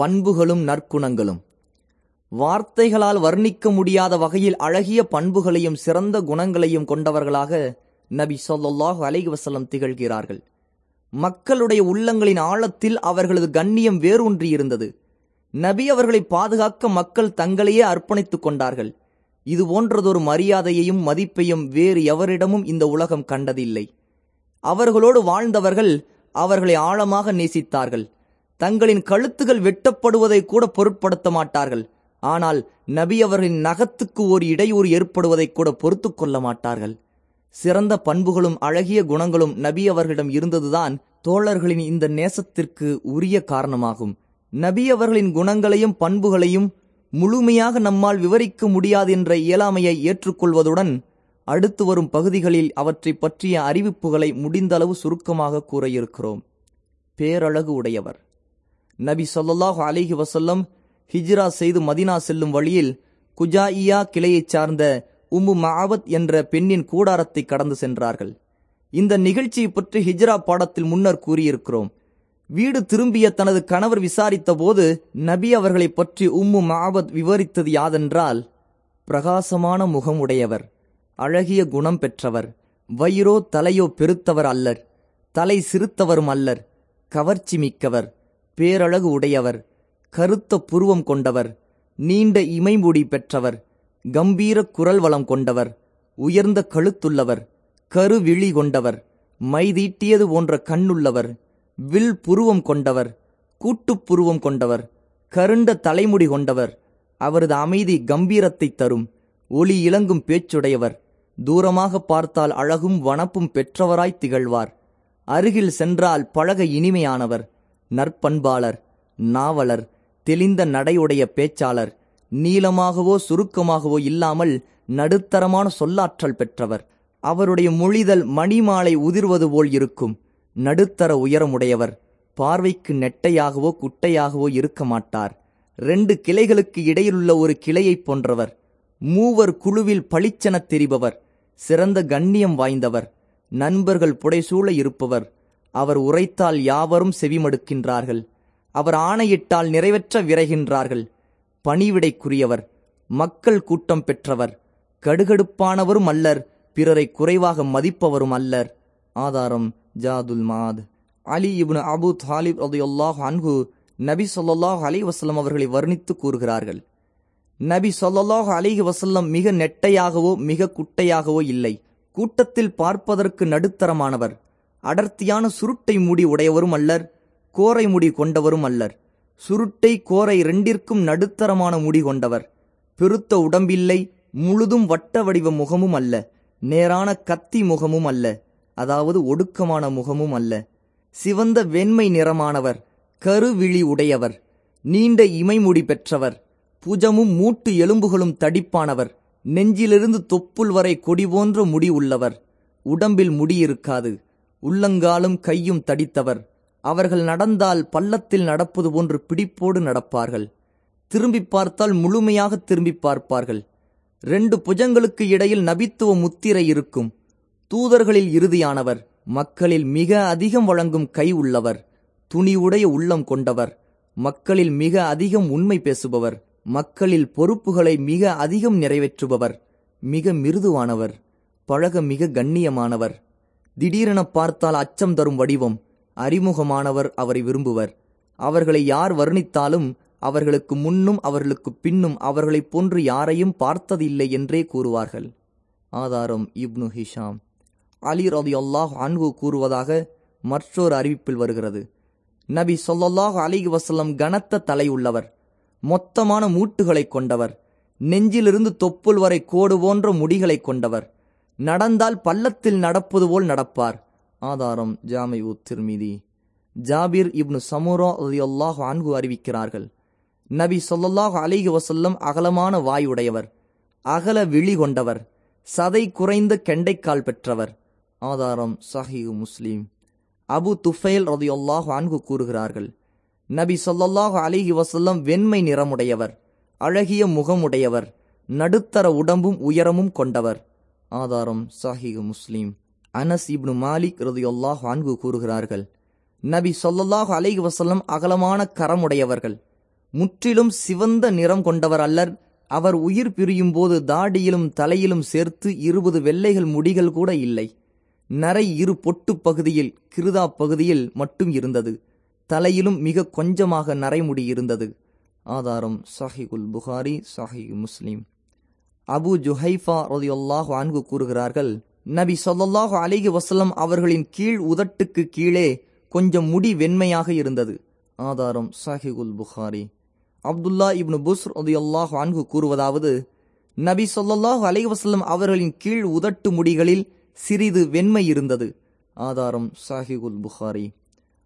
பண்புகளும் நற்குணங்களும். வார்த்தைகளால் வர்ணிக்க முடியாத வகையில் அழகிய பண்புகளையும் சிறந்த குணங்களையும் கொண்டவர்களாக நபி சொல்லாஹு அலைஹி திகழ்கிறார்கள். மக்களுடைய உள்ளங்களின் ஆழத்தில் அவர்களது கண்ணியம் வேரூன்றி இருந்தது. நபி அவர்களை பாதுகாக்க மக்கள் தங்களையே அர்ப்பணித்துக் கொண்டார்கள். இது போன்றதொரு மரியாதையையும் மதிப்பையும் வேறு எவரிடமும் இந்த உலகம் கண்டதில்லை. அவர்களோடு வாழ்ந்தவர்கள் அவர்களை ஆழமாக நேசித்தார்கள். தங்களின் கழுத்துகள் வெட்டப்படுவதை கூட பொருட்படுத்த மாட்டார்கள். ஆனால் நபி அவர்களின் நகத்துக்கு ஒரு இடையூறு ஏற்படுவதை கூட பொறுத்து கொள்ள மாட்டார்கள். சிறந்த பண்புகளும் அழகிய குணங்களும் நபி அவர்களிடம் இருந்ததுதான் தோழர்களின் இந்த நேசத்திற்கு உரிய காரணமாகும். நபி அவர்களின் குணங்களையும் பண்புகளையும் முழுமையாக நம்மால் விவரிக்க முடியாது என்ற இயலாமையை ஏற்றுக்கொள்வதுடன் அடுத்து வரும் பகுதிகளில் அவற்றை பற்றிய அறிவிப்புகளை முடிந்தளவு சுருக்கமாக கூற இருக்கிறோம். பேரழகு உடையவர். நபி ஸல்லல்லாஹு அலிஹி வசல்லம் ஹிஜ்ரா செய்து மதினா செல்லும் வழியில் குஜாயியா கிளையைச் சார்ந்த உம்மு மாவத் என்ற பெண்ணின் கூடாரத்தை கடந்து சென்றார்கள். இந்த நிகழ்ச்சியை பற்றி ஹிஜ்ரா பாடத்தில் முன்னர் கூறியிருக்கிறோம். வீடு திரும்பிய தனது கணவர் விசாரித்த போது நபி அவர்களைப் பற்றி உம்மு மாவத் விவரித்தது யாதென்றால் பிரகாசமான முகம் உடையவர் அழகிய குணம் பெற்றவர் வயிறோ தலையோ பெருத்தவர் அல்லர் தலை சிறுத்தவரும் அல்லர் கவர்ச்சி மிக்கவர் பேரழகு உடையவர் கருத்த புருவம் கொண்டவர் நீண்ட இமைமுடி பெற்றவர் கம்பீர குரல் வளம் கொண்டவர் உயர்ந்த கழுத்துள்ளவர் கருவிழி கொண்டவர் மைதீட்டியது போன்ற கண்ணுள்ளவர் வில் புருவம் கொண்டவர் கூட்டுப் புருவம் கொண்டவர் கருண்ட தலைமுடி கொண்டவர் அவரது அமைதி கம்பீரத்தை தரும் ஒளி இளங்கும் பேச்சுடையவர் தூரமாக பார்த்தால் அழகும் வனப்பும் பெற்றவராய் திகழ்வார் அருகில் சென்றால் பழக இனிமையானவர் நற்பண்பாளர் நாவலர் தெளிந்த நடையுடைய பேச்சாளர் நீளமாகவோ சுருக்கமாகவோ இல்லாமல் நடுத்தரமான சொல்லாற்றல் பெற்றவர். அவருடைய மொழிதல் மணிமாலை உதிர்வது போல் இருக்கும். நடுத்தர உயரமுடையவர். பார்வைக்கு நெட்டையாகவோ குட்டையாகவோ இருக்க மாட்டார். ரெண்டு கிளைகளுக்கு இடையிலுள்ள ஒரு கிளையைப் போன்றவர். மூவர் குழுவில் பளிச்செனத் தெரிபவர். சிறந்த கண்ணியம் வாய்ந்தவர். நண்பர்கள் புடைசூழ இருப்பவர். அவர் உரைத்தால் யாவரும் செவிமடுக்கின்றார்கள். அவர் ஆணையிட்டால் நிறைவேற்ற விரைகின்றார்கள். பணிவிடைக்குரியவர் மக்கள் கூட்டம் பெற்றவர் கடுகடுப்பானவரும் அல்லர் பிறரை குறைவாக மதிப்பவரும் அல்லர். ஆதாரம் ஜாதுல் மாத். அலி இப்னு அபு தாலிப் ரதையொல்லாஹ் அன்ஹு நபி சொல்லாஹ் அலி வசல்லம் அவர்களை வர்ணித்து கூறுகிறார்கள். நபி சொல்லாஹ் அலிஹி வசல்லம் மிக நெட்டையாகவோ மிக குட்டையாகவோ இல்லை. கூட்டத்தில் பார்ப்பதற்கு நடுத்தரமானவர். அடர்த்தியான சுருட்டை முடி உடையவரும் அல்லர் கோரை முடி கொண்டவரும் அல்லர். சுருட்டை கோரை இரண்டிற்கும் நடுத்தரமான முடி கொண்டவர். பெருத்த உடம்பில்லை முழுதும் வட்ட வடிவ முகமும் அல்ல நேரான கத்தி முகமும் அல்ல அதாவது ஒடுக்கமான முகமும் அல்ல. சிவந்த வெண்மை நிறமானவர் கருவிழி உடையவர் நீண்ட இமைமுடி பெற்றவர் புஜமும் மூட்டு எலும்புகளும் தடிப்பானவர் நெஞ்சிலிருந்து தொப்புள் வரை கொடி போன்ற முடி உள்ளவர் உடம்பில் முடி இருக்காது. உள்ளங்காலும் கையும் தடித்தவர். அவர்கள் நடந்தால் பள்ளத்தில் நடப்பது போன்று பிடிப்போடு நடப்பார்கள். திரும்பி பார்த்தால் முழுமையாக திரும்பி பார்ப்பார்கள். ரெண்டு புஜங்களுக்கு இடையில் நபித்துவ முத்திரை இருக்கும். தூதர்களில் இறுதியானவர். மக்களில் மிக அதிகம் வழங்கும் கை உள்ளவர். துணிவுடைய உள்ளம் கொண்டவர். மக்களில் மிக அதிகம் உண்மை பேசுபவர். மக்களில் பொறுப்புகளை மிக அதிகம் நிறைவேற்றுபவர். மிக மிருதுவானவர். பழக மிக கண்ணியமானவர். திடீரென பார்த்தால் அச்சம் தரும் வடிவம். அறிமுகமானவர் அவரை விரும்புவர். அவர்களை யார் வர்ணித்தாலும் அவர்களுக்கு முன்னும் அவர்களுக்கு பின்னும் அவர்களைப் போன்று யாரையும் பார்த்ததில்லை என்றே கூறுவார்கள். ஆதாரம் இப்னு ஹிஷாம். அலி ரதி அல்லாஹ் அன்பு கூறுவதாக மற்றொரு அறிவிப்பில் வருகிறது. நபி சொல்லல்லாஹ் அலிஹி வசல்லம் கனத்த தலை உள்ளவர். மொத்தமான மூட்டுகளைக் கொண்டவர். நெஞ்சிலிருந்து தொப்புள் வரை கோடு போன்ற முடிகளைக் கொண்டவர். நடந்தால் பள்ளத்தில் நடப்பது போல் நடப்பார். ஆதாரம் ஜாமை திருமிதி. ஜாபிர் இப்னு சமுரா அல்லாஹ் அன்பு அறிவிக்கிறார்கள். நபி சொல்லல்லாஹ் அலிஹி வசல்லம் அகலமான வாயுடையவர். அகல விழி கொண்டவர். சதை குறைந்த கெண்டைக்கால் பெற்றவர். ஆதாரம் சஹி முஸ்லீம். அபு துஃபைல் ரதியுல்லாஹ் அன்பு கூறுகிறார்கள். நபி சொல்லல்லாஹு அலிஹி வசல்லம் வெண்மை நிறமுடையவர். அழகிய முகமுடையவர். நடுத்தர உடம்பும் உயரமும் கொண்டவர். ஆதாரம் சாஹி முஸ்லீம். அனஸ் இப்னு மாலிக் ரதியுல்லாஹ் அன்பு கூறுகிறார்கள் நபி சொல்லல்லாஹு அலிஹி வசல்லம் அகலமான கரமுடையவர்கள். முற்றிலும் சிவந்த நிறம் கொண்டவர் அல்லர். அவர் உயிர் பிரியும் போது தாடியிலும் தலையிலும் சேர்த்து இருபது வெள்ளைகள் முடிகள் கூட இல்லை. நரை இரு பொட்டு பகுதியில் கிருதா பகுதியில் மட்டும் இருந்தது. தலையிலும் மிக கொஞ்சமாக நரைமுடி இருந்தது. ஆதாரம் சாஹிகுல் புகாரி சாஹி முஸ்லீம். அபு ஜுஹைஃபா ரதியுல்லாஹு அன்கு கூறுகிறார்கள் நபி சொல்லாஹு அலிஹி வசலம் அவர்களின் கீழ் உதட்டுக்கு கீழே கொஞ்சம் முடி வெண்மையாக இருந்தது. ஆதாரம் சாஹிகுல் புகாரி. அப்துல்லா இப்னு புஸ் ரதியுல்லாஹு அன்கு கூறுவதாவது நபி சொல்லாஹு அலிஹி வசலம் அவர்களின் கீழ் உதட்டு முடிகளில் சிறிது வெண்மை இருந்தது. ஆதாரம் சாஹிகுல் புகாரி.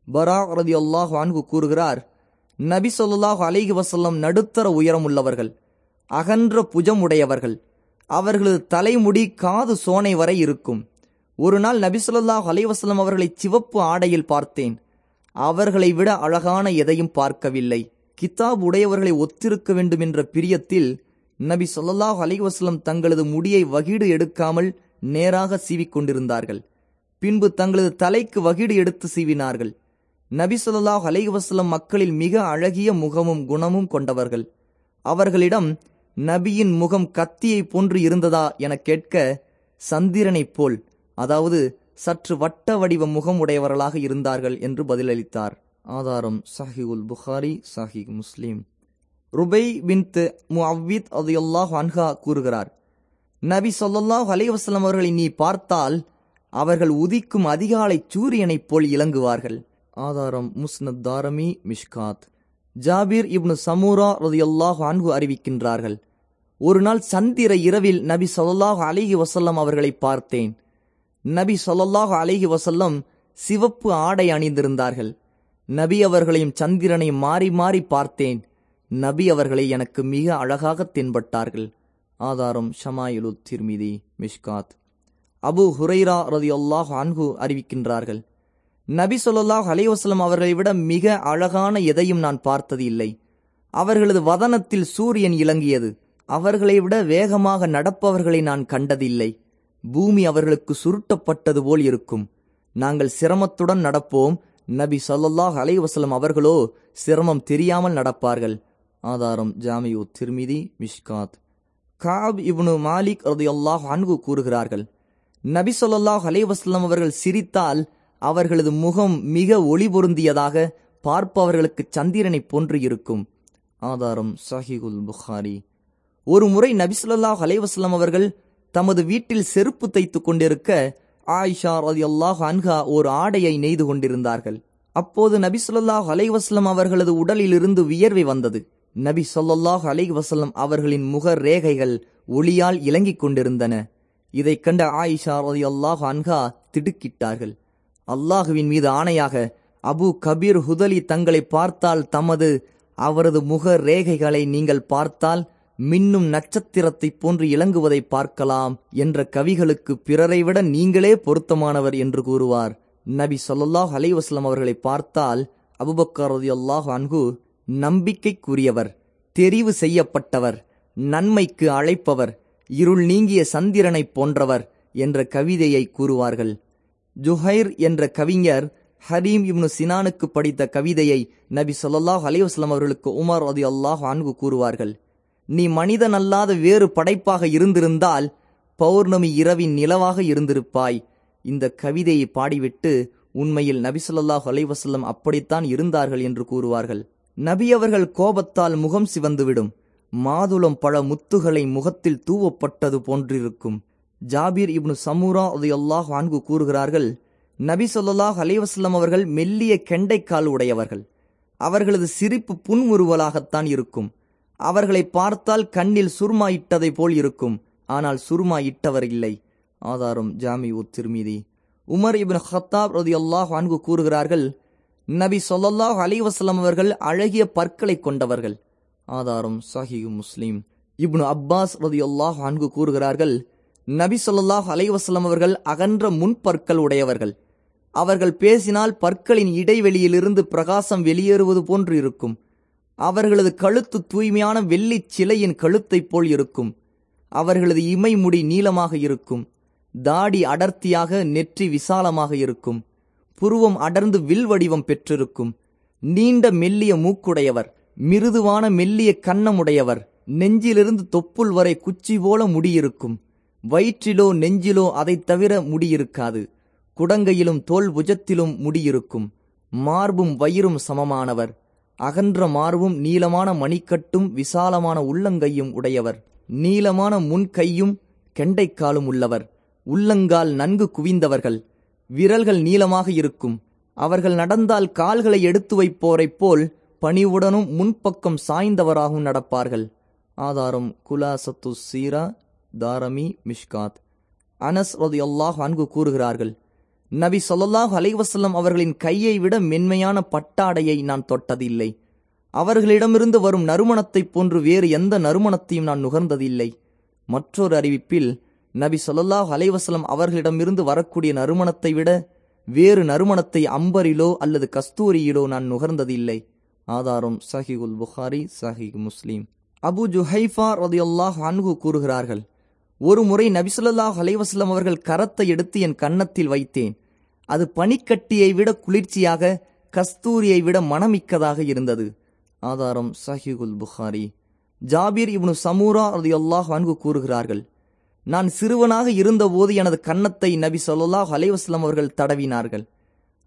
பரா ரதியுல்லாஹு அன்கு கூறுகிறார் நபி சொல்லாஹு அலிஹி வசல்லம் நடுத்தர உயரம் உள்ளவர்கள் அகன்ற புஜம் உடையவர்கள் அவர்களது தலைமுடி காது சோனை வரை இருக்கும். ஒரு நாள் நபி அலைவாஸ்லம் அவர்களை சிவப்பு ஆடையில் பார்த்தேன். அவர்களை விட அழகான எதையும் பார்க்கவில்லை. கிதாப் உடையவர்களை ஒத்திருக்க வேண்டும் என்ற பிரியத்தில் நபி சொல்லாஹ் அலைவாஸ்லம் தங்களது முடியை வகீடு எடுக்காமல் நேராக சீவிக்கொண்டிருந்தார்கள் பின்பு தங்களது தலைக்கு வகீடு எடுத்து சீவினார்கள். நபி சொல்லாஹ் அலைவாஸ்லம் மக்களில் மிக அழகிய முகமும் குணமும் கொண்டவர்கள். அவர்களிடம் நபியின் முகம் கத்தியை போன்று இருந்ததா என கேட்க சந்திரனைப் போல் அதாவது சற்று வட்ட வடிவ முகம் உடையவர்களாக இருந்தார்கள் என்று பதிலளித்தார். ஆதாரம் சாஹிகுல் புகாரி சாஹி முஸ்லீம். ருபை பின் முஅவ்வித் அதையல்லாஹ் அன்ஹா கூறுகிறார் நபி சொல்லாஹ் அலைவசலம் அவர்களை நீ பார்த்தால் அவர்கள் உதிக்கும் அதிகாலை சூரியனைப் போல் இலங்குவார்கள். ஆதாரம் முஸ்னத் தாரமி மிஷ்காத். ஜாபீர் இப்னு சமூரா ரதியல்லாஹ் அன்ஹு அறிவிக்கின்றார்கள். ஒரு நாள் சந்திர இரவில் நபி சொல்லாஹ் அலிஹி வசல்லம் அவர்களை பார்த்தேன். நபி சொல்லாஹ் அலிஹி வசல்லம் சிவப்பு ஆடை அணிந்திருந்தார்கள். நபி அவர்களையும் சந்திரனை மாறி மாறி பார்த்தேன். நபி அவர்களை எனக்கு மிக அழகாக தென்பட்டார்கள். ஆதாரம் ஷமாயுலு திர்மிதி மிஷ்காத். அபு ஹுரைரா ரதியொல்லாஹ் அன்ஹு அறிவிக்கின்றார்கள். நபி சொல்லாஹ் அலைவாஸ்லம் அவர்களை விட மிக அழகான எதையும் நான் பார்த்தது இல்லை. அவர்களது வதனத்தில் சூரியன் இலங்கியது. அவர்களை விட வேகமாக நடப்பவர்களை நான் கண்டதில்லை. பூமி அவர்களுக்கு சுருட்டப்பட்டது போல் இருக்கும். நாங்கள் சிரமத்துடன் நடப்போம். நபி சொல்லாஹ் அலைவாஸ்லம் அவர்களோ சிரமம் தெரியாமல் நடப்பார்கள். ஆதாரம் ஜாமியூ திருமிதி மிஷ்காத். காப் இப்னு மாலிக் ரதையொல்லாஹ் அன்கு கூறுகிறார்கள். நபி சொல்லாஹ் அலைவாஸ்லம் அவர்கள் சிரித்தால் அவர்களது முகம் மிக ஒளி பொருந்தியதாக பார்ப்பவர்களுக்கு சந்திரனைப் போன்று இருக்கும். ஆதாரம் சஹிகுல் புகாரி. ஒரு முறை நபிசுல்லாஹ் அலைவாஸ்லாம் அவர்கள் தமது வீட்டில் செருப்பு தைத்து கொண்டிருக்க ஆயிஷா அலி அல்லாஹ் அன்ஹா ஒரு ஆடையை நெய்து கொண்டிருந்தார்கள். அப்போது நபி சொல்லாஹ் அலைவாஸ்லம் அவர்களது உடலிலிருந்து வியர்வை வந்தது. நபி சொல்லாஹ் அலைவாஸ்லம் அவர்களின் முக ரேகைகள் ஒளியால் இலங்கிக் கொண்டிருந்தன. இதைக் கண்ட ஆயிஷா அலி அல்லாஹ் அன்ஹா திடுக்கிட்டார்கள். அல்லாஹுவின் மீது ஆணையாக அபு கபீர் ஹுதலி தங்களை பார்த்தால் தமது அவரது முக ரேகைகளை நீங்கள் பார்த்தால் மின்னும் நட்சத்திரத்தைப் போன்று இலங்குவதை பார்க்கலாம் என்ற கவிகளுக்கு பிறரை விட நீங்களே பொருத்தமானவர் என்று கூறுவார். நபி சொல்லாஹ் அலைவாஸ்லம் அவர்களை பார்த்தால் அபுபக்கர் அல்லாஹ் அன்கு நம்பிக்கைக்குரியவர் தெரிவு செய்யப்பட்டவர் நன்மைக்கு அழைப்பவர் இருள் நீங்கிய சந்திரனைப் போன்றவர் என்ற கவிதையை கூறுவார்கள். ஜுஹைர் என்ற கவிஞர் ஹரீம் இப்னு சினானுக்கு படித்த கவிதையை நபி சொல்லாஹ் அலைவாஸ்லாம் அவர்களுக்கு உமர் அது அல்லாஹ் அன்பு கூறுவார்கள். நீ மனிதன் அல்லாத வேறு படைப்பாக இருந்திருந்தால் பௌர்ணமி இரவின் நிலவாக இருந்திருப்பாய். இந்த கவிதையை பாடிவிட்டு உண்மையில் நபிசல்லாஹ் அலைவசல்லம் அப்படித்தான் இருந்தார்கள் என்று கூறுவார்கள். நபி அவர்கள் கோபத்தால் முகம் சிவந்துவிடும். மாதுளம் பழ முத்துகளை முகத்தில் தூவப்பட்டது போன்றிருக்கும். ஜாபீர் இப்னு சமூரா அது அல்லாஹ் வான்கு கூறுகிறார்கள் நபி சொல்லாஹ் அலைவாஸ்லம் அவர்கள் மெல்லிய கெண்டைக்கால் உடையவர்கள். அவர்களது சிரிப்பு புன்முறுவலாகத்தான் இருக்கும். அவர்களை பார்த்தால் கண்ணில் சுர்மா இட்டதை போல் இருக்கும். ஆனால் சுர்மா இட்டவர் இல்லை. ஆதாரம் Jami ut Tirmidhi. Umar ibn Khattab ரதி அல்லாஹ் வான்கு கூறுகிறார்கள் நபி சொல்லாஹ் அலிவசலம் அவர்கள் அழகிய பற்களை கொண்டவர்கள். ஆதாரம் சஹி முஸ்லீம். இப்னு அப்பாஸ் ரதி அல்லாஹ் வான்கு கூறுகிறார்கள் நபி சொல்லாஹ் அலைவசலம் அவர்கள் அகன்ற முன்பற்கள் உடையவர்கள். அவர்கள் பேசினால் பற்களின் இடைவெளியிலிருந்து பிரகாசம் வெளியேறுவது போன்று இருக்கும். அவர்களது கழுத்து தூய்மையான வெள்ளிச் சிலையின் கழுத்தைப் போல் இருக்கும். அவர்களது இமை முடி நீளமாக இருக்கும். தாடி அடர்த்தியாக நெற்றி விசாலமாக இருக்கும். புருவம் அடர்ந்து வில் வடிவம் பெற்றிருக்கும். நீண்ட மெல்லிய மூக்குடையவர் மிருதுவான மெல்லிய கன்னமுடையவர் நெஞ்சிலிருந்து தொப்புள் வரை குச்சி போல முடியிருக்கும் வயிற்றிலோ நெஞ்சிலோ அதைத் தவிர முடியிருக்காது. குடங்கையிலும் தோல் புஜத்திலும் முடியிருக்கும். மார்பும் வயிறும் சமமானவர். அகன்ற மார்பும் நீளமான மணிக்கட்டும் விசாலமான உள்ளங்கையும் உடையவர். நீளமான முன்கையும் கெண்டைக்காலும் உள்ளவர். உள்ளங்கால் நன்கு குவிந்தவர்கள். விரல்கள் நீளமாக இருக்கும். அவர்கள் நடந்தால் கால்களை எடுத்து வைப்போரைப் போல் பணிவுடனும் முன்பக்கம் சாய்ந்தவராகவும் நடப்பார்கள். ஆதாரம் குலாசத்து சீரா தாரமி மிஷ்காத். அனஸ் ரதியல்லாஹ் அன்கு கூறுகிறார்கள் நபி சொல்லாஹ் அலைவசல்லம் அவர்களின் கையை விட மென்மையான பட்டாடையை நான் தொட்டதில்லை. அவர்களிடமிருந்து வரும் நறுமணத்தைப் போன்று வேறு எந்த நறுமணத்தையும் நான் நுகர்ந்ததில்லை. மற்றொரு அறிவிப்பில் நபி சொல்லல்லாஹ் அலைவசலம் அவர்களிடமிருந்து வரக்கூடிய நறுமணத்தை விட வேறு நறுமணத்தை அம்பரிலோ அல்லது கஸ்தூரியிலோ நான் நுகர்ந்ததில்லை. ஆதாரம் உல் புகாரி சஹி முஸ்லீம். அபு ஜுஹைஃபா ரதியல்லாஹ் அன்கு கூறுகிறார்கள் ஒரு முறை நபிசுல்லாஹ் அலைவாஸ்லம் அவர்கள் கரத்தை எடுத்து என் கன்னத்தில் வைத்தேன். அது பனிக்கட்டியை விட குளிர்ச்சியாக கஸ்தூரியை விட மனமிக்கதாக இருந்தது. ஆதாரம் சஹிகுல் புகாரி. ஜாபீர் இப்னு சமூரா அது அல்லாஹ் அன்பு கூறுகிறார்கள் நான் சிறுவனாக இருந்தபோது எனது கன்னத்தை நபி சொல்லாஹ் அலைவாஸ்லம் அவர்கள் தடவினார்கள்.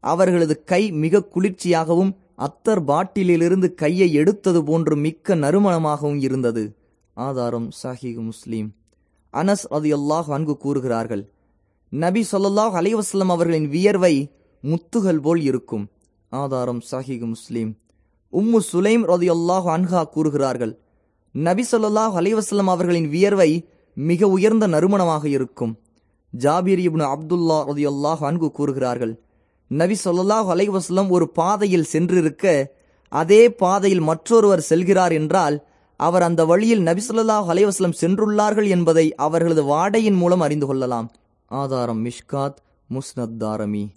அவர்களது கை மிக குளிர்ச்சியாகவும் அத்தர் பாட்டிலிலிருந்து கையை எடுத்தது போன்று மிக்க நறுமணமாகவும் இருந்தது. ஆதாரம் சஹீஹ் முஸ்லீம். அனஸ் ரதியல்லாஹு அன்கு கூறுகிறார்கள் நபி சொல்லல்லாஹ் அலைஹி அவர்களின் வியர்வை முத்துகள் போல் இருக்கும். ஆதாரம் சஹீஹ் முஸ்லீம். உம்மு சுலைம் ரதியுல்லாஹ் அன்ஹா கூறுகிறார்கள் நபி சொல்லல்லாஹ் அலைஹி அவர்களின் வியர்வை மிக உயர்ந்த நறுமணமாக இருக்கும். ஜாபீர் இப்னு அப்துல்லா ரதியுல்லாஹ் அன்கு கூறுகிறார்கள் நபி சொல்லல்லாஹ் அலைஹி ஒரு பாதையில் சென்றிருக்க அதே பாதையில் மற்றொருவர் செல்கிறார் என்றால் அவர் அந்த வழியில் நபி ஸல்லல்லாஹு சென்றுள்ளார்கள் என்பதை அவர்களது வாடையின் மூலம் அறிந்து கொள்ளலாம். ஆதாரம் மிஷ்காத் முஸ்னத் தாரமி.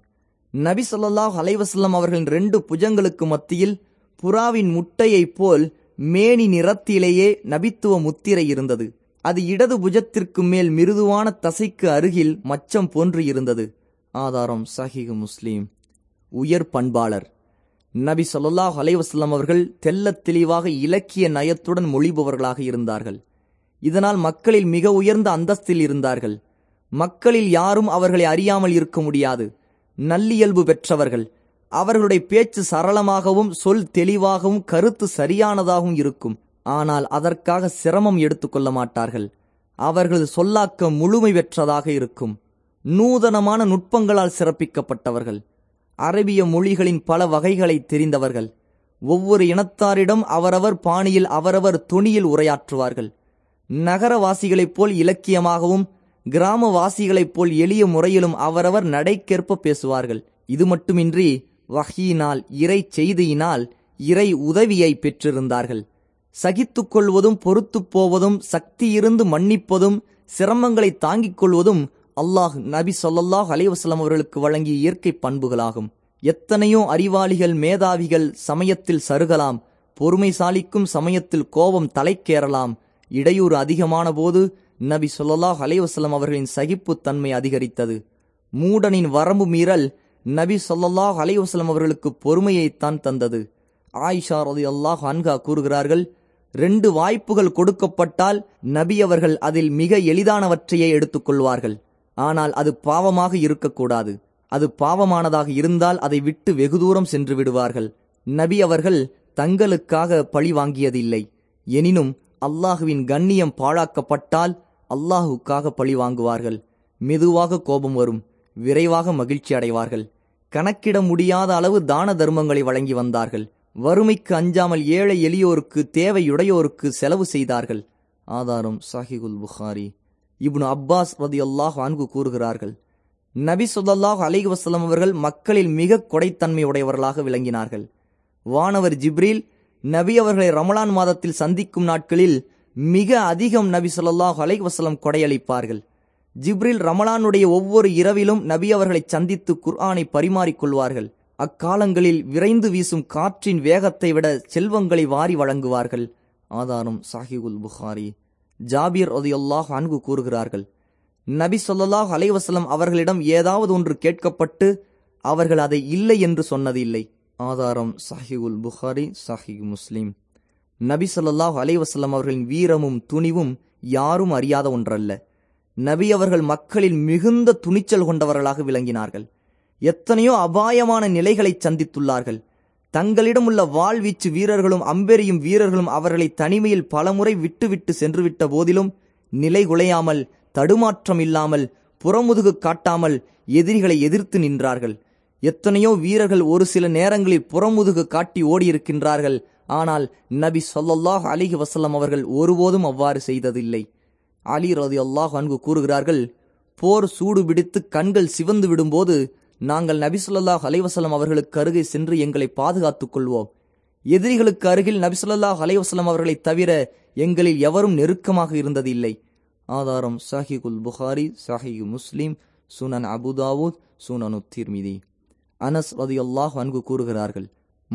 நபி ஸல்லல்லாஹு அவர்களின் ரெண்டு புஜங்களுக்கு மத்தியில் புறாவின் முட்டையைப் போல் மேனி நிறத்திலேயே நபித்துவ முத்திரை இருந்தது. அது இடது புஜத்திற்கு மேல் மிருதுவான தசைக்கு அருகில் மச்சம் போன்று இருந்தது. ஆதாரம் சஹிஹ் முஸ்லீம். உயர் பண்பாளர். நபி சொல்லாஹ் அலைவசல்லம் அவர்கள் தெல்ல தெளிவாக இலக்கிய நயத்துடன் மொழிபவர்களாக இருந்தார்கள். இதனால் மக்களில் மிக உயர்ந்த அந்தஸ்தில் இருந்தார்கள். மக்களில் யாரும் அவர்களை அறியாமல் இருக்க முடியாது. நல்லியல்பு பெற்றவர்கள். அவர்களுடைய பேச்சு சரளமாகவும் சொல் தெளிவாகவும் கருத்து சரியானதாகவும் இருக்கும். ஆனால் அதற்காக சிரமம் எடுத்துக்கொள்ள மாட்டார்கள். அவர்களது சொல்லாக்கம் முழுமை பெற்றதாக இருக்கும். நூதனமான நுட்பங்களால் சிறப்பிக்கப்பட்டவர்கள். அரபிய மொழிகளின் பல வகைகளை தெரிந்தவர்கள். ஒவ்வொரு இனத்தாரிடம் அவரவர் பாணியில் அவரவர் துணியில் உரையாற்றுவார்கள். நகரவாசிகளைப் போல் இலக்கியமாகவும் கிராமவாசிகளைப் போல் எளிய முறையிலும் அவரவர் நடைக்கேற்ப பேசுவார்கள். இது மட்டுமின்றி வகையினால் இறை செய்தியினால் இறை உதவியை பெற்றிருந்தார்கள். சகித்துக் கொள்வதும் பொறுத்துப் போவதும் சக்தியிருந்து மன்னிப்பதும் சிரமங்களை தாங்கிக் கொள்வதும் அல்லாஹ் நபி சொல்லல்லாஹ் அலைஹி அவர்களுக்கு வழங்கிய இயற்கை பண்புகளாகும். எத்தனையோ அறிவாளிகள் மேதாவிகள் சமயத்தில் சருகலாம். பொறுமைசாலிக்கும் சமயத்தில் கோபம் தலைக்கேறலாம். இடையூறு அதிகமான போது நபி ஸல்லல்லாஹு அலைஹி அவர்களின் சகிப்புத்தன்மை அதிகரித்தது. மூடனின் வரம்பு மீறல் நபி ஸல்லல்லாஹு அலைவசலம் அவர்களுக்கு பொறுமையைத்தான் தந்தது. ஆயிஷா அல்லாஹ் அன்கா கூறுகிறார்கள் ரெண்டு வாய்ப்புகள் கொடுக்கப்பட்டால் நபி அவர்கள் அதில் மிக எளிதானவற்றையே எடுத்துக்கொள்வார்கள். ஆனால் அது பாவமாக இருக்கக்கூடாது. அது பாவமானதாக இருந்தால் அதை விட்டு வெகு தூரம் சென்று விடுவார்கள். நபி அவர்கள் தங்களுக்காக பழி வாங்கியதில்லை. எனினும் அல்லாஹுவின் கண்ணியம் பாழாக்கப்பட்டால் அல்லாஹுக்காக பழி வாங்குவார்கள். மெதுவாக கோபம் வரும் விரைவாக மகிழ்ச்சி அடைவார்கள். கணக்கிட முடியாத அளவு தான தர்மங்களை வழங்கி வந்தார்கள். வறுமைக்கு அஞ்சாமல் ஏழை எளியோருக்கு தேவையுடையோருக்கு செலவு செய்தார்கள். ஆதாரம் சாஹிகுல் புகாரி. இப்னு அப்பாஸ் ரதி அல்லாஹ் அன்கு கூறுகிறார்கள் நபி சொல்லாஹ் அலைஹி அவர்கள் மக்களில் மிக கொடைத்தன்மை உடையவர்களாக விளங்கினார்கள். வானவர் ஜிப்ரீல் நபி அவர்களை ரமலான் மாதத்தில் சந்திக்கும் நாட்களில் மிக அதிகம் நபி சொல்லாஹ் அலைஹி கொடையளிப்பார்கள். ஜிப்ரில் ரமலானுடைய ஒவ்வொரு இரவிலும் நபி அவர்களை சந்தித்து குர்ஆனை பரிமாறிக்கொள்வார்கள் அக்காலங்களில் விரைந்து வீசும் காற்றின் வேகத்தை விட செல்வங்களை வாரி வழங்குவார்கள். ஆதாரம் சாஹிகுல் புகாரி. ஜாபீர் ரதியுல்லாஹ் அன்கு கூறுகிறார்கள் நபி சொல்லாஹ் அலைவசலம் அவர்களிடம் ஏதாவது ஒன்று கேட்கப்பட்டு அவர்கள் அதை இல்லை என்று சொன்னதில்லை. ஆதாரம் சாஹிகுல் புகாரி சஹி முஸ்லீம். நபி சொல்லாஹ் அலைஹி அவர்களின் வீரமும் துணிவும் யாரும் அறியாத ஒன்றல்ல. நபி அவர்கள் மக்களில் மிகுந்த துணிச்சல் கொண்டவர்களாக விளங்கினார்கள். எத்தனையோ அபாயமான நிலைகளை சந்தித்துள்ளார்கள். தங்களிடம் உள்ள வாழ்வீச்சு வீரர்களும் அம்பெரியும் வீரர்களும் அவர்களை தனிமையில் பலமுறை விட்டுவிட்டு சென்றுவிட்ட போதிலும் நிலை குலையாமல் தடுமாற்றம் இல்லாமல் புறமுதுகு காட்டாமல் எதிரிகளை எதிர்த்து நின்றார்கள். எத்தனையோ வீரர்கள் ஒரு சில நேரங்களில் புறமுதுகு காட்டி ஓடியிருக்கின்றார்கள். ஆனால் நபி சொல்லாஹ் அலிஹி வசல்லம் அவர்கள் ஒருபோதும் அவ்வாறு செய்ததில்லை. அலி ரதி அல்லாஹ் அன்பு கூறுகிறார்கள் போர் சூடு பிடித்து கண்கள் சிவந்து விடும்போது நாங்கள் நபிசுல்லாஹ் அலைவசலம் அவர்களுக்கு அருகே சென்று எங்களை பாதுகாத்துக் கொள்வோம். எதிரிகளுக்கு அருகில் நபிசுல்லாஹ் அலைவசலம் அவர்களை அவர்களைத் தவிர எங்களில் எவரும் நெருக்கமாக இருந்ததில்லை. ஆதாரம் சாஹிகுல் புகாரி சாஹிகு முஸ்லீம் சுனன் அபுதாவூத் சுனனு திர்மிதி. அனஸ் ரதியல்லாஹ் அன்கு கூறுகிறார்கள்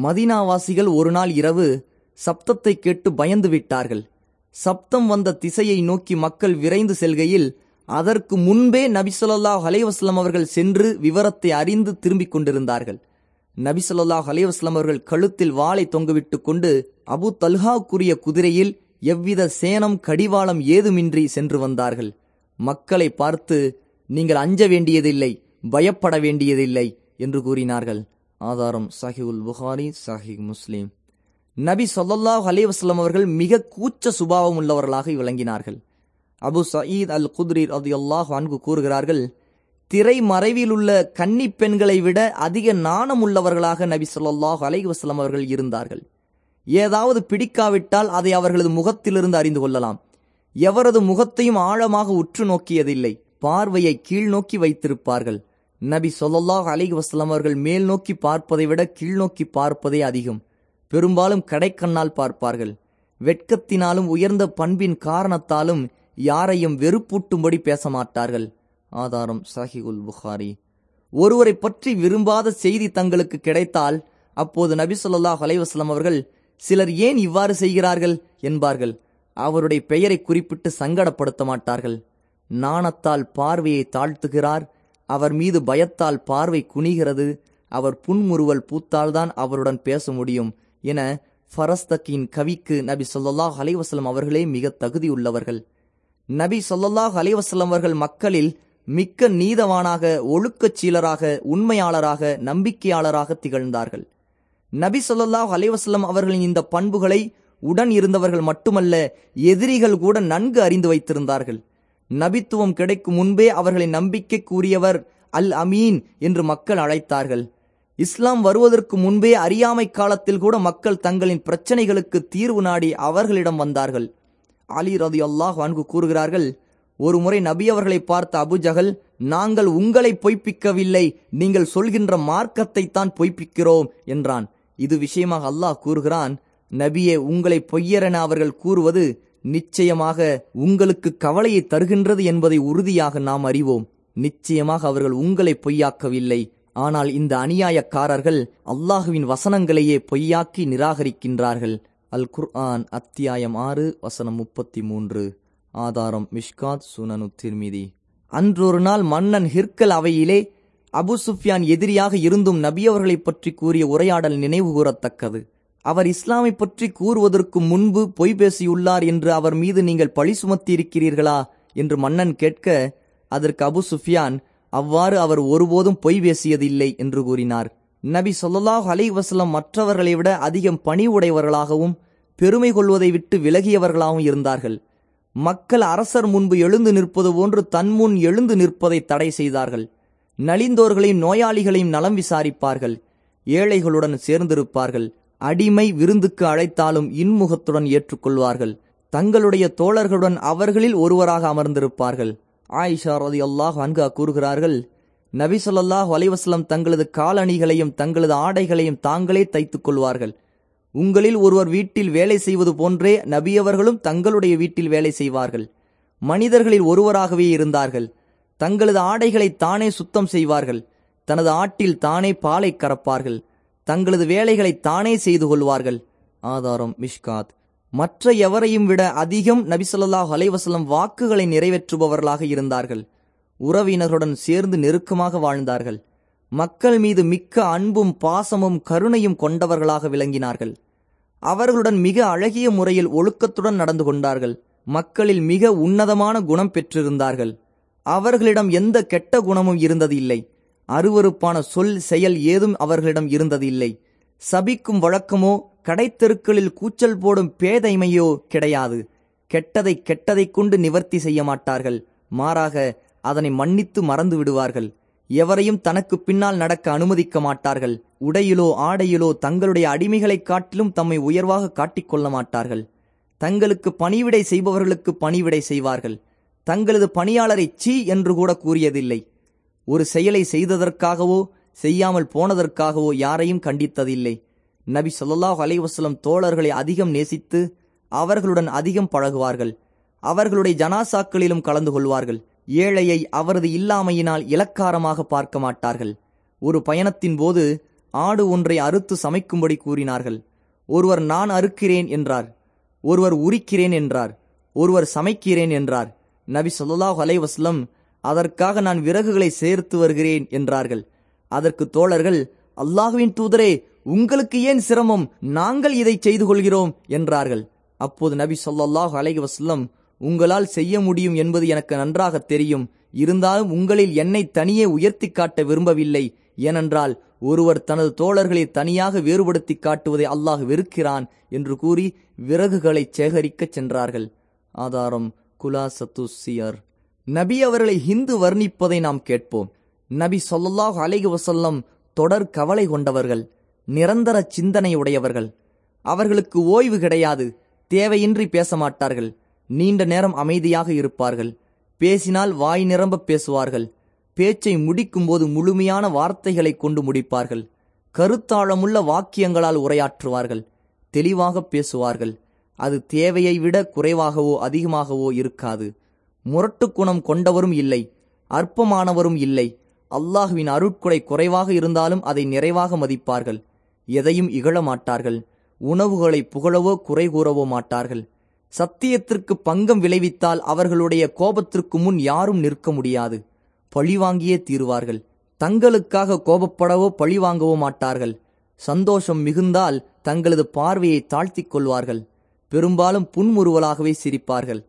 மதீனாவாசிகள் ஒரு நாள் இரவு சப்தத்தை கேட்டு பயந்து விட்டார்கள். சப்தம் வந்த திசையை நோக்கி மக்கள் விரைந்து செல்கையில் அதற்கு முன்பே நபிசல்லாஹ் அலைவாஸ்லம் அவர்கள் சென்று விவரத்தை அறிந்து திரும்பிக் கொண்டிருந்தார்கள். நபிசல்லாஹ் அலைவாஸ்லம் அவர்கள் கழுத்தில் வாளை தொங்கவிட்டு கொண்டு அபு தல்ஹாவுக்குரிய குதிரையில் எவ்வித சேனம் கடிவாளம் ஏதுமின்றி சென்று வந்தார்கள். மக்களை பார்த்து நீங்கள் அஞ்ச வேண்டியதில்லை பயப்பட வேண்டியதில்லை என்று கூறினார்கள். ஆதாரம் சாஹிகுல் புகாரி சஹி முஸ்லீம். நபி சொல்லாஹ் அலைஹி அவர்கள் மிக கூச்ச சுபாவம் உள்ளவர்களாக விளங்கினார்கள். அபு சயீத் அல் குத்ரி அல்லாஹ் அன்கு கூறுகிறார்கள் திரை மறைவிலுள்ள கன்னி பெண்களை விட அதிக நாணம் உள்ளவர்களாக நபி சொல்லாஹ் அலைஹி வஸல்லம் அவர்கள் இருந்தார்கள். ஏதாவது பிடிக்காவிட்டால் அதை அவர்களது முகத்திலிருந்து அறிந்து கொள்ளலாம். எவரது முகத்தையும் ஆழமாக உற்று நோக்கியதில்லை. பார்வையை கீழ் நோக்கி வைத்திருப்பார்கள். நபி ஸல்லல்லாஹு அலைஹி வஸல்லம் அவர்கள் மேல் நோக்கி பார்ப்பதை விட கீழ் நோக்கி பார்ப்பதே அதிகம். பெரும்பாலும் கடைக்கண்ணால் பார்ப்பார்கள். வெட்கத்தினாலும் உயர்ந்த பண்பின் காரணத்தாலும் யாரையும் வெறுப்பூட்டும்படி பேச மாட்டார்கள் ஆதாரம் சஹிகுல் புகாரி. ஒருவரை பற்றி விரும்பாத செய்தி தங்களுக்கு கிடைத்தால் அப்போது நபி சொல்லாஹ் அலைஹி அவர்கள் சிலர் ஏன் இவ்வாறு செய்கிறார்கள்? என்பார்கள். அவருடைய பெயரை குறிப்பிட்டு சங்கடப்படுத்த மாட்டார்கள். நாணத்தால் பார்வையை தாழ்த்துகிறார். அவர் மீது பயத்தால் பார்வை குனிகிறது. அவர் புன்முறுவல் பூத்தால்தான் அவருடன் பேச முடியும். என ஃபரஸ்தக்கின் கவிக்கு நபி சொல்லாஹ் அலைவாஸ்லம் அவர்களே மிக தகுதியுள்ளவர்கள். நபி சொல்லாஹ் அலைஹி அவர்கள் மக்களில் மிக்க நீதவானாக ஒழுக்கச் சீலராக உண்மையாளராக நம்பிக்கையாளராக திகழ்ந்தார்கள். நபி சொல்லல்லாஹ் அலைஹி அவர்களின் இந்த பண்புகளை உடன் இருந்தவர்கள் மட்டுமல்ல எதிரிகள் கூட நன்கு அறிந்து வைத்திருந்தார்கள். நபித்துவம் கிடைக்கும் முன்பே அவர்களை நம்பிக்கைக்குரியவர் அல் அமீன் என்று மக்கள் அழைத்தார்கள். இஸ்லாம் வருவதற்கு முன்பே அறியாமை காலத்தில் கூட மக்கள் தங்களின் பிரச்சனைகளுக்கு தீர்வு நாடி அவர்களிடம் வந்தார்கள். அலி ரதி அல்லாஹ் அன்கு கூறுகிறார்கள் ஒரு முறை நபி அவர்களை பார்த்த அபுஜகல் நாங்கள் உங்களை பொய்ப்பிக்கவில்லை நீங்கள் சொல்கின்ற மார்க்கத்தை தான் பொய்ப்பிக்கிறோம் என்றான். இது விஷயமாக அல்லாஹ் கூறுகிறான் நபியே உங்களை பொய்யரென அவர்கள் கூறுவது நிச்சயமாக உங்களுக்கு கவலையை தருகின்றது என்பதை உறுதியாக நாம் அறிவோம். நிச்சயமாக அவர்கள் உங்களை பொய்யாக்கவில்லை. ஆனால் இந்த அநியாயக்காரர்கள் அல்லாஹுவின் வசனங்களையே பொய்யாக்கி நிராகரிக்கின்றார்கள். அல் குர்ஆன் அத்தியாயம் ஆறு வசனம் முப்பத்தி மூன்று ஆதாரம் மிஷ்காத் சுனனு திருமிதி. அன்றொரு நாள் மன்னன் ஹிர்கல் அவையிலே அபு சுஃபியான் எதிரியாக இருந்தும் நபியவர்களைப் பற்றி கூறிய உரையாடல் நினைவு கூறத்தக்கது அவர் இஸ்லாமை பற்றி கூறுவதற்கு முன்பு பொய் பேசியுள்ளார் என்று அவர் மீது நீங்கள் பழி சுமத்தியிருக்கிறீர்களா என்று மன்னன் கேட்க அதற்கு அபு சுஃபியான் அவ்வாறு அவர் ஒருபோதும் பொய் பேசியதில்லை என்று கூறினார். நபி சொல்லாஹ் அலி வசலம் மற்றவர்களை விட அதிகம் பணி உடையவர்களாகவும் பெருமை கொள்வதை விட்டு விலகியவர்களாகவும் இருந்தார்கள். மக்கள் அரசர் முன்பு எழுந்து நிற்பது போன்று தன்முன் எழுந்து நிற்பதை தடை செய்தார்கள். நலிந்தோர்களையும் நோயாளிகளையும் நலம் விசாரிப்பார்கள். ஏழைகளுடன் சேர்ந்திருப்பார்கள். அடிமை விருந்துக்கு அழைத்தாலும் இன்முகத்துடன் ஏற்றுக்கொள்வார்கள். தங்களுடைய தோழர்களுடன் அவர்களில் ஒருவராக அமர்ந்திருப்பார்கள். ஆயிஷா ரதி அல்லாஹ் அன்கா கூறுகிறார்கள் நபி ஸல்லல்லாஹு அலைஹி தங்களது காலணிகளையும் தங்களது ஆடைகளையும் தாங்களே தைத்துக் கொள்வார்கள். உங்களில் ஒருவர் வீட்டில் வேலை செய்வது போன்றே நபியவர்களும் தங்களுடைய வீட்டில் வேலை செய்வார்கள். மனிதர்களில் ஒருவராகவே இருந்தார்கள். தங்களது ஆடைகளை தானே சுத்தம் செய்வார்கள். தனது ஆட்டில் தானே பாலை கறப்பார்கள். தங்களது வேலைகளை தானே செய்து கொள்வார்கள். ஆதாரம் மிஷ்காத். மற்ற எவரையும் விட அதிகம் நபிசல்லாஹ் அலைவசலம் வாக்குகளை நிறைவேற்றுபவர்களாக இருந்தார்கள். உறவினர்களுடன் சேர்ந்து நெருக்கமாக வாழ்ந்தார்கள். மக்கள் மீது மிக்க அன்பும் பாசமும் கருணையும் கொண்டவர்களாக விளங்கினார்கள். அவர்களுடன் மிக அழகிய முறையில் ஒழுக்கத்துடன் நடந்து கொண்டார்கள். மக்களில் மிக உன்னதமான குணம் பெற்றிருந்தார்கள். அவர்களிடம் எந்த கெட்ட குணமும் இருந்தது இல்லை அருவருப்பான சொல் செயல் ஏதும் அவர்களிடம் இருந்தது இல்லை சபிக்கும் வழக்கமோ கடைத்தெருக்களில் கூச்சல் போடும் பேதைமையோ கிடையாது. கெட்டதை கெட்டதைக் கொண்டு நிவர்த்தி செய்ய மாட்டார்கள். மாறாக அதனை மன்னித்து மறந்து விடுவார்கள். எவரையும் தனக்கு பின்னால் நடக்க அனுமதிக்க மாட்டார்கள். உடையிலோ ஆடையிலோ தங்களுடைய அடிமைகளைக் காட்டிலும் தம்மை உயர்வாக காட்டிக்கொள்ள மாட்டார்கள். தங்களுக்கு பணிவிடை செய்பவர்களுக்கு பணிவிடை செய்வார்கள். தங்களது பணியாளரை சீ என்று கூட கூறியதில்லை. ஒரு செயலை செய்ததற்காகவோ செய்யாமல் போனதற்காகவோ யாரையும் கண்டித்ததில்லை. நபி சொல்லாஹ் அலைவாஸ்லம் தோழர்களை அதிகம் நேசித்து அவர்களுடன் அதிகம் பழகுவார்கள். அவர்களுடைய ஜனாசாக்களிலும் கலந்து கொள்வார்கள். ஏழையை அவரது இல்லாமையினால் இலக்காரமாக பார்க்க மாட்டார்கள் ஒரு பயணத்தின் போது ஆடு ஒன்றை அறுத்து சமைக்கும்படி கூறினார்கள். ஒருவர் நான் அறுக்கிறேன் என்றார். ஒருவர் உரிக்கிறேன் என்றார். ஒருவர் சமைக்கிறேன் என்றார். நபி சொல்லாஹ் அலைவாஸ்லம் அதற்காக நான் விறகுகளை சேர்த்து வருகிறேன் என்றார்கள். அதற்கு தோழர்கள் அல்லாஹுவின் தூதரே உங்களுக்கு ஏன் சிரமம்? நாங்கள் இதை செய்து கொள்கிறோம் என்றார்கள். அப்போது நபி ஸல்லல்லாஹு அலைவாஸ்லம் உங்களால் செய்ய முடியும் என்பது எனக்கு நன்றாக தெரியும். இருந்தாலும் உங்களில் என்னை தனியே உயர்த்தி காட்ட விரும்பவில்லை. ஏனென்றால் ஒருவர் தனது தோழர்களை தனியாக வேறுபடுத்தி காட்டுவதை அல்லாஹ் வெறுக்கிறான் என்று கூறி விறகுகளை சேகரிக்கச் சென்றார்கள். ஆதாரம் குலா சியர். நபி அவர்களை ஹிந்து வர்ணிப்பதை நாம் கேட்போம். நபி சொல்லாஹ் அலைகு வசல்லம் தொடர் கவலை கொண்டவர்கள் நிரந்தர சிந்தனை உடையவர்கள். அவர்களுக்கு ஓய்வு கிடையாது தேவையின்றி பேச மாட்டார்கள். நீண்ட நேரம் அமைதியாக இருப்பார்கள். பேசினால் வாய் நிரம்ப பேசுவார்கள். பேச்சை முடிக்கும்போது முழுமையான வார்த்தைகளை கொண்டு முடிப்பார்கள். கருத்தாழமுள்ள வாக்கியங்களால் உரையாற்றுவார்கள். தெளிவாக பேசுவார்கள். அது தேவையை விட குறைவாகவோ அதிகமாகவோ இருக்காது. முரட்டு குணம் கொண்டவரும் இல்லை. அற்பமானவரும் இல்லை. அல்லாஹுவின் அருட்கொடை குறைவாக இருந்தாலும் அதை நிறைவாக மதிப்பார்கள். எதையும் இகழ மாட்டார்கள். உணவுகளை புகழவோ குறை கூறவோ மாட்டார்கள். சத்தியத்திற்கு பங்கம் விளைவித்தால் அவர்களுடைய கோபத்திற்கு முன் யாரும் நிற்க முடியாது. பழிவாங்கியே தீருவார்கள். தங்களுக்காக கோபப்படவோ பழிவாங்கவோ மாட்டார்கள். சந்தோஷம் மிகுந்தால் தங்களது பார்வையை தாழ்த்திக் கொள்வார்கள். பெரும்பாலும் புன்முறுவலாகவே சிரிப்பார்கள்.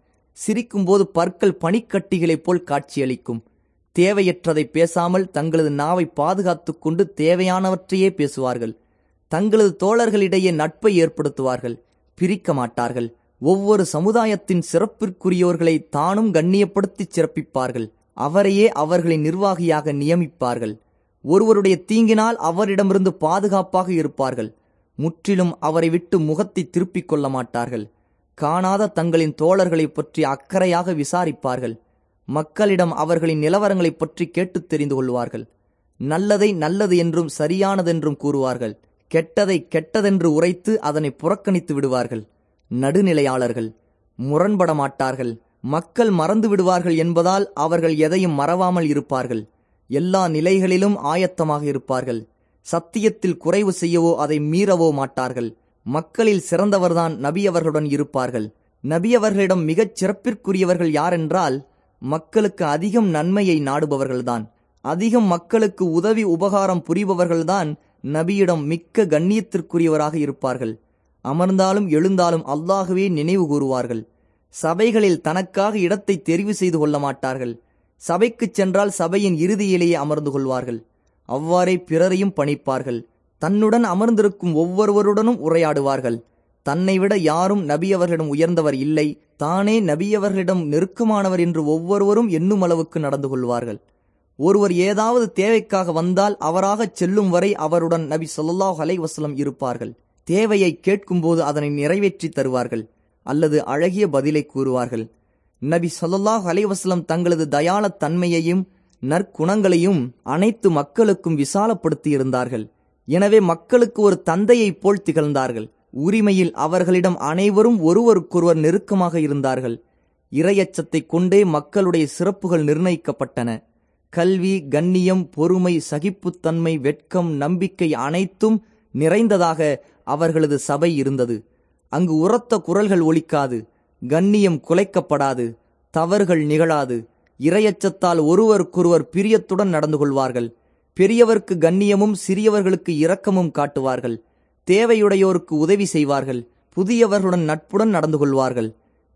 சிரிக்கும்போது பற்கள் பனிக்கட்டிகளைப் போல் காட்சியளிக்கும். தேவையற்றதை பேசாமல் தங்களது நாவை பாதுகாத்துக் கொண்டு தேவையானவற்றையே பேசுவார்கள். தங்களது தோழர்களிடையே நட்பை ஏற்படுத்துவார்கள். பிரிக்க மாட்டார்கள். ஒவ்வொரு சமுதாயத்தின் சிறப்பிற்குரியோர்களை தானும் கண்ணியப்படுத்தி சிறப்பிப்பார்கள். அவரையே அவர்களின் நிர்வாகியாக நியமிப்பார்கள். ஒருவருடைய தீங்கினால் அவரிடமிருந்து பாதுகாப்பாக இருப்பார்கள். முற்றிலும் அவரை விட்டு முகத்தை திருப்பிக் கொள்ள மாட்டார்கள். காணாத தங்களின் தோழர்களை பற்றி அக்கறையாக விசாரிப்பார்கள். மக்களிடம் அவர்களின் நிலவரங்களைப் பற்றி கேட்டுத் தெரிந்து கொள்வார்கள். நல்லதை நல்லது என்றும் சரியானதென்றும் கூறுவார்கள். கெட்டதை கெட்டதென்று உரைத்து அதனை புறக்கணித்து விடுவார்கள். நடுநிலையாளர்கள் முரண்பட மாட்டார்கள் மக்கள் மறந்து விடுவார்கள் என்பதால் அவர்கள் எதையும் மறவாமல் இருப்பார்கள். எல்லா நிலைகளிலும் ஆயத்தமாக இருப்பார்கள். சத்தியத்தில் குறைவு செய்யவோ அதை மீறவோ மாட்டார்கள். மக்களில் சிறந்தவர்தான் நபியவர்களுடன் இருப்பார்கள். நபியவர்களிடம் மிகச் சிறப்பிற்குரியவர்கள் யாரென்றால் மக்களுக்கு அதிகம் நன்மையை நாடுபவர்கள்தான். அதிகம் மக்களுக்கு உதவி உபகாரம் புரிபவர்கள்தான் நபியிடம் மிக்க கண்ணியத்திற்குரியவராக இருப்பார்கள். அமர்ந்தாலும் எழுந்தாலும் அல்லாகவே நினைவு கூறுவார்கள். சபைகளில் தனக்காக இடத்தை தெரிவு செய்து கொள்ள மாட்டார்கள். சபைக்குச் சென்றால் சபையின் இறுதியிலேயே அமர்ந்து கொள்வார்கள். அவ்வாறே பிறரையும் பணிப்பார்கள். தன்னுடன் அமர்ந்திருக்கும் ஒவ்வொருவருடனும் உரையாடுவார்கள். தன்னை விட யாரும் நபியவர்களிடம் உயர்ந்தவர் இல்லை. தானே நபியவர்களிடம் நெருக்கமானவர் என்று ஒவ்வொருவரும் எண்ணும் அளவுக்கு நடந்து கொள்வார்கள். ஒருவர் ஏதாவது தேவைக்காக வந்தால் அவராகச் செல்லும் வரை அவருடன் நபி சொல்லாஹ் அலை வசலம் இருப்பார்கள். தேவையை கேட்கும்போது அதனை நிறைவேற்றி தருவார்கள் அல்லது அழகிய பதிலை கூறுவார்கள். நபி சொல்லாஹ் அலைவாஸ்லம் தங்களது தயாள தன்மையையும் நற்குணங்களையும் அனைத்து மக்களுக்கும் விசாலப்படுத்தி இருந்தார்கள் எனவே மக்களுக்கு ஒரு தந்தையைப் போல் திகழ்ந்தார்கள். உரிமையில் அவர்களிடம் அனைவரும் ஒருவருக்கொருவர் நெருக்கமாக இருந்தார்கள். இரையச்சத்தை கொண்டே மக்களுடைய சிறப்புகள் நிர்ணயிக்கப்பட்டன. கல்வி கண்ணியம் பொறுமை சகிப்புத்தன்மை வெட்கம் நம்பிக்கை அனைத்தும் நிறைந்ததாக அவர்களது சபை இருந்தது. அங்கு உரத்த குரல்கள் ஒலிக்காது கண்ணியம் குலைக்கப்படாது தவறுகள் நிகழாது. இரையச்சத்தால் ஒருவருக்கொருவர் பிரியத்துடன் நடந்து கொள்வார்கள். பெரியவர்க்கு கண்ணியமும் சிறியவர்களுக்கு இரக்கமும் காட்டுவார்கள். தேவையுடையோருக்கு உதவி செய்வார்கள். புதியவர்களுடன் நட்புடன் நடந்து கொள்வார்கள்.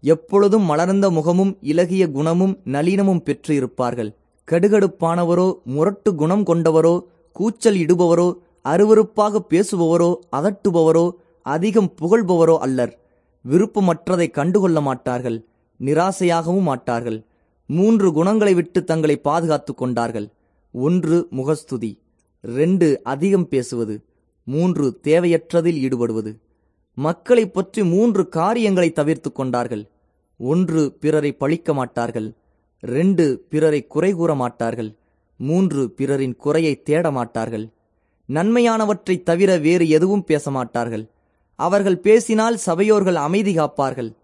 எப்பொழுதும் மலர்ந்த முகமும் இலகிய குணமும் நளினமும் பெற்று இருப்பார்கள் கடுகடுப்பானவரோ முரட்டு குணம் கொண்டவரோ கூச்சல் இடுபவரோ அருவருப்பாக பேசுபவரோ அதட்டுபவரோ அதிகம் புகழ்பவரோ அல்லர். விருப்பமற்றதை கண்டுகொள்ள மாட்டார்கள் நிராசையாகவும் மாட்டார்கள். மூன்று குணங்களை விட்டு தங்களை பாதுகாத்துக் கொண்டார்கள். ஒன்று முகஸ்துதி ரெண்டு அதிகம் பேசுவது மூன்று தேவையற்றதில் ஈடுபடுவது. மக்களை பற்றி மூன்று காரியங்களை தவிர்த்து கொண்டார்கள். ஒன்று பிறரை பழிக்க மாட்டார்கள் ரெண்டு பிறரை குறை கூற மாட்டார்கள் மூன்று பிறரின் குறையை தேட மாட்டார்கள். நன்மையானவற்றைத் தவிர வேறு எதுவும் பேச மாட்டார்கள் அவர்கள் பேசினால் சபையோர்கள் அமைதி காப்பார்கள்.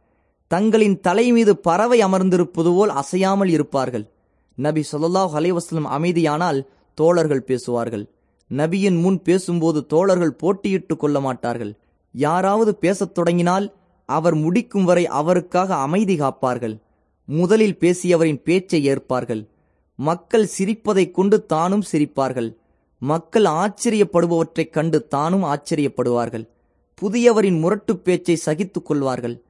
தங்களின் தலை மீது பறவை அமர்ந்திருப்பது போல் அசையாமல் இருப்பார்கள். நபி சொல்லாஹ் அலைவாஸ்லம் அமைதியானால் தோழர்கள் பேசுவார்கள். நபியின் முன் பேசும்போது தோழர்கள் போட்டியிட்டுக் கொள்ள மாட்டார்கள். யாராவது பேசத் தொடங்கினால் அவர் முடிக்கும் வரை அவருக்காக அமைதி காப்பார்கள். முதலில் பேசியவரின் பேச்சை ஏற்பார்கள். மக்கள் சிரிப்பதைக் கொண்டு தானும் சிரிப்பார்கள். மக்கள் ஆச்சரியப்படுபவற்றைக் கண்டு தானும் ஆச்சரியப்படுவார்கள். புதியவரின் முரட்டுப் பேச்சை சகித்துக் கொள்வார்கள்.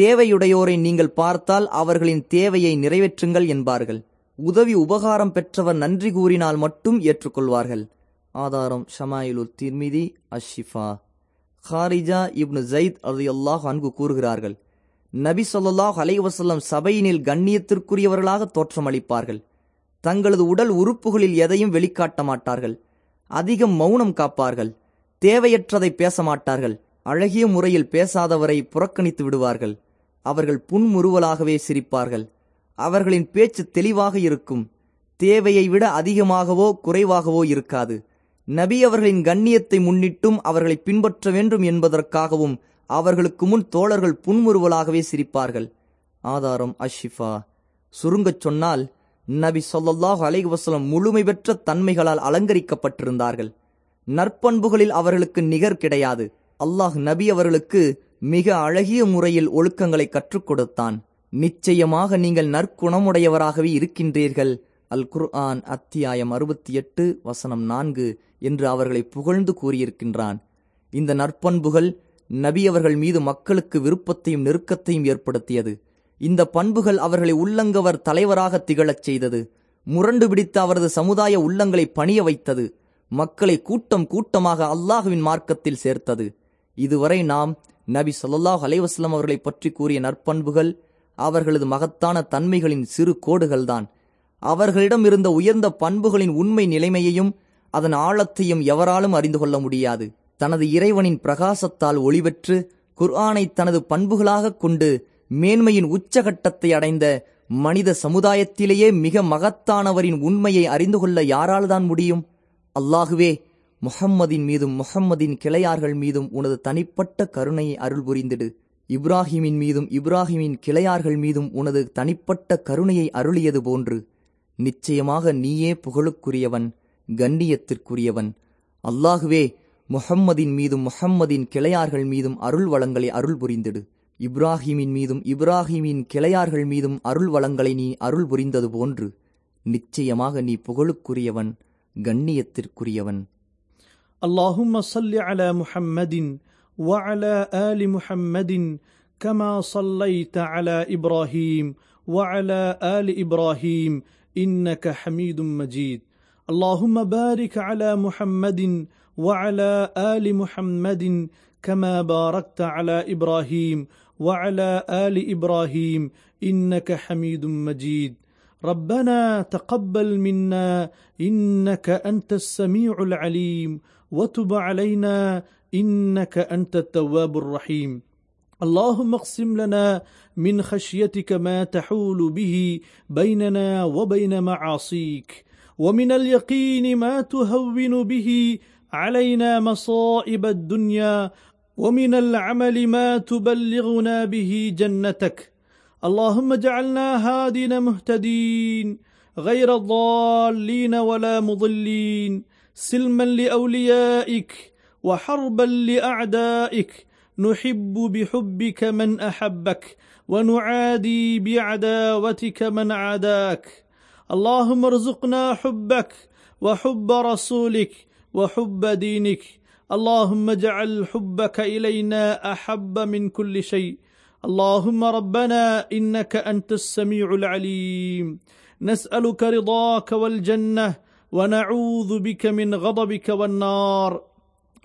தேவையுடையோரை நீங்கள் பார்த்தால் அவர்களின் தேவையை நிறைவேற்றுங்கள் என்பார்கள். உதவி உபகாரம் பெற்றவர் நன்றி கூறினால் மட்டும் ஏற்றுக்கொள்வார்கள். ஆதாரம் ஷமாயிலுல் திர்மிதி அஷிஃபா ஹாரிஜா இப்னு ஜயித் அது அல்லாஹ் அன்கு கூறுகிறார்கள் நபி சொல்லாஹ் அலைவசல்லம் சபையினில் கண்ணியத்திற்குரியவர்களாக தோற்றமளிப்பார்கள். தங்களது உடல் உறுப்புகளில் எதையும் வெளிக்காட்ட மாட்டார்கள். அதிகம் மௌனம் காப்பார்கள். தேவையற்றதை பேச மாட்டார்கள் அழகிய முறையில் பேசாதவரை புறக்கணித்து விடுவார்கள். அவர்கள் புன்முறுவலாகவே சிரிப்பார்கள். அவர்களின் பேச்சு தெளிவாக இருக்கும். தேவையை விட அதிகமாகவோ குறைவாகவோ இருக்காது. நபி அவர்களின் கண்ணியத்தை முன்னிட்டும் அவர்களை பின்பற்ற வேண்டும் என்பதற்காகவும் அவர்களுக்கு முன் தோழர்கள் புன்முறுவலாகவே சிரிப்பார்கள். ஆதாரம் அஷிஃபா. சுருங்கச் சொன்னால் நபி சொல்லல்லாஹ் அலைவசலம் முழுமை பெற்ற தன்மைகளால் அலங்கரிக்கப்பட்டிருந்தார்கள். நற்பண்புகளில் அவர்களுக்கு நிகர் கிடையாது. அல்லாஹ் நபி அவர்களுக்கு மிக அழகிய முறையில் ஒழுக்கங்களை கற்றுக் கொடுத்தான் நிச்சயமாக நீங்கள் நற்குணமுடையவராகவே இருக்கின்றீர்கள். அல் குர்ஆன் அத்தியாயம் அறுபத்தி எட்டு வசனம் நான்கு என்று அவர்களை புகழ்ந்து கூறியிருக்கின்றான். இந்த நற்பண்புகள் நபி அவர்கள் மீது மக்களுக்கு விருப்பத்தையும் நெருக்கத்தையும் ஏற்படுத்தியது. இந்த பண்புகள் அவர்களை உள்ளங்கவர் தலைவராக திகழச் செய்தது. முரண்டு பிடித்த அவரது சமுதாய உள்ளங்களை பணிய வைத்தது. மக்களை கூட்டம் கூட்டமாக அல்லாஹுவின் மார்க்கத்தில் சேர்த்தது. இதுவரை நாம் நபி சொல்லாஹ் அலைவாஸ்லம் அவர்களை பற்றி கூறிய நற்பண்புகள் அவர்களது மகத்தான தன்மைகளின் சிறு கோடுகள்தான். அவர்களிடம் இருந்த உயர்ந்த பண்புகளின் உண்மை நிலைமையையும் அதன் ஆழத்தையும் எவராலும் அறிந்து கொள்ள முடியாது. தனது இறைவனின் பிரகாசத்தால் ஒளிபெற்று குர்ஆனை தனது பண்புகளாகக் கொண்டு மேன்மையின் உச்சகட்டத்தை அடைந்த மனித சமுதாயத்திலேயே மிக மகத்தானவரின் உண்மையை அறிந்து கொள்ள யாரால்தான் முடியும்? அல்லாகுவே முஹம்மதின் மீதும் முஹம்மதின் கிளையார்கள் மீதும் உனது தனிப்பட்ட கருணையை அருள் புரிந்திடு. இப்ராஹிமின் மீதும் இப்ராஹிமின் கிளையார்கள் மீதும் உனது தனிப்பட்ட கருணையை அருளியது போன்று. நிச்சயமாக நீயே புகழுக்குரியவன் கண்ணியத்திற்குரியவன். அல்லாகுவே முஹம்மதின் மீதும் முஹம்மதின் கிளையார்கள் மீதும் அருள் வளங்களை அருள் புரிந்திடு. இப்ராஹிமின் மீதும் இப்ராஹிமின் கிளையார்கள் மீதும் அருள் வளங்களை நீ அருள் புரிந்தது போன்று நிச்சயமாக நீ புகழுக்குரியவன் கண்ணியத்திற்குரியவன் اللهم صل على محمد وعلى ال محمد كما صليت على ابراهيم وعلى ال ابراهيم انك حميد مجيد اللهم بارك على محمد وعلى ال محمد كما باركت على ابراهيم وعلى آل إبراهيم إنك حميد مجيد. ربنا تقبل منا إنك أنت السميع العليم. وتب علينا إنك أنت التواب الرحيم. اللهم اقسم لنا من خشيتك ما تحول به بيننا وبين معاصيك. ومن اليقين ما تهون به علينا مصائب الدنيا. ومن العمل ما تبلغنا به جنتك. اللهم اجعلنا هادين مهتدين غير ضالين ولا مضلين سلما لأوليائك وحربا لأعدائك. نحب بحبك من أحبك ونعادي بعداوتك من عاداك. اللهم ارزقنا حبك وحب رسولك وحب دينك. اللهم اجعل حبك إلينا أحب من كل شيء. اللهم ربنا إنك أنت السميع العليم. نسألك رضاك والجنة ونعوذ بك من غضبك والنار.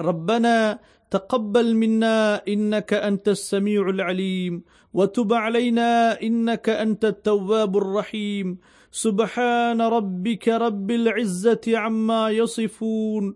ربنا تقبل منا إنك أنت السميع العليم. وتب علينا إنك أنت التواب الرحيم. سبحان ربك رب العزة عما يصفون.